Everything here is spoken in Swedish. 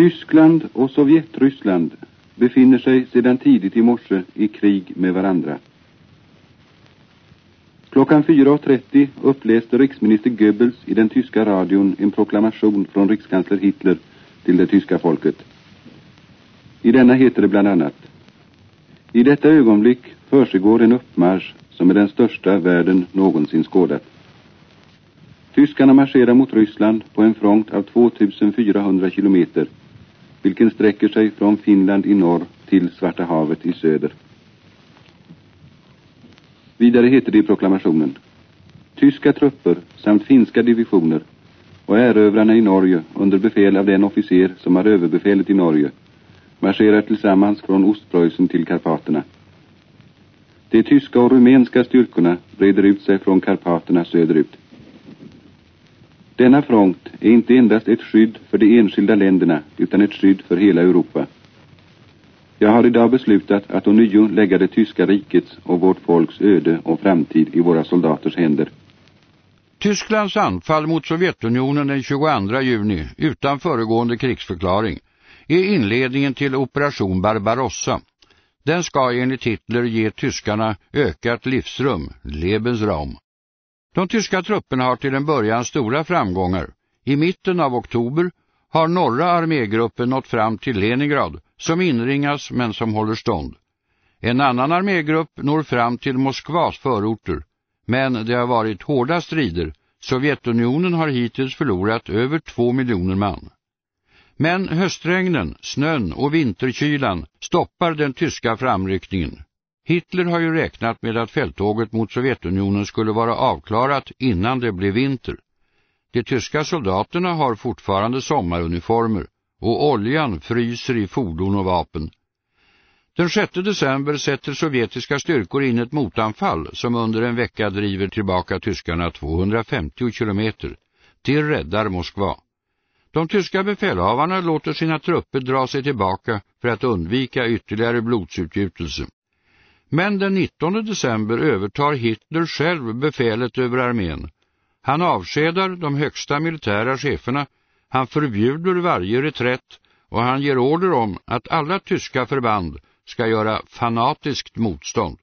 Tyskland och Sovjetryssland befinner sig sedan tidigt i morse i krig med varandra. Klockan 4.30 uppläste riksminister Goebbels i den tyska radion en proklamation från rikskansler Hitler till det tyska folket. I denna heter det bland annat I detta ögonblick försiggår en uppmarsch som är den största världen någonsin skådat. Tyskarna marscherar mot Ryssland på en front av 2400 kilometer, vilken sträcker sig från Finland i norr till Svarta havet i söder. Vidare heter det i proklamationen Tyska trupper samt finska divisioner och erövrarna i Norge under befäl av den officer som har överbefälet i Norge marscherar tillsammans från Ostpreussen till Karpaterna. De tyska och rumänska styrkorna breder ut sig från Karpaterna söderut. Denna front är inte endast ett skydd för de enskilda länderna utan ett skydd för hela Europa. Jag har idag beslutat att ånyo lägga det tyska rikets och vårt folks öde och framtid i våra soldaters händer. Tysklands anfall mot Sovjetunionen den 22 juni utan föregående krigsförklaring är inledningen till Operation Barbarossa. Den ska enligt Hitler ge tyskarna ökat livsrum, Lebensraum. De tyska trupperna har till en början stora framgångar. I mitten av oktober har norra armégruppen nått fram till Leningrad som inringas men som håller stånd. En annan armégrupp når fram till Moskvas förorter, men det har varit hårda strider. Sovjetunionen har hittills förlorat över två miljoner man. Men höstregnen, snön och vinterkylan stoppar den tyska framryckningen. Hitler har ju räknat med att fälttåget mot Sovjetunionen skulle vara avklarat innan det blev vinter. De tyska soldaterna har fortfarande sommaruniformer och oljan fryser i fordon och vapen. Den 6 december sätter sovjetiska styrkor in ett motanfall som under en vecka driver tillbaka tyskarna 250 kilometer till räddar Moskva. De tyska befälhavarna låter sina trupper dra sig tillbaka för att undvika ytterligare blodsutgjutelse. Men den 19 december övertar Hitler själv befälet över armén. Han avskedar de högsta militära cheferna, han förbjuder varje reträtt och han ger order om att alla tyska förband ska göra fanatiskt motstånd.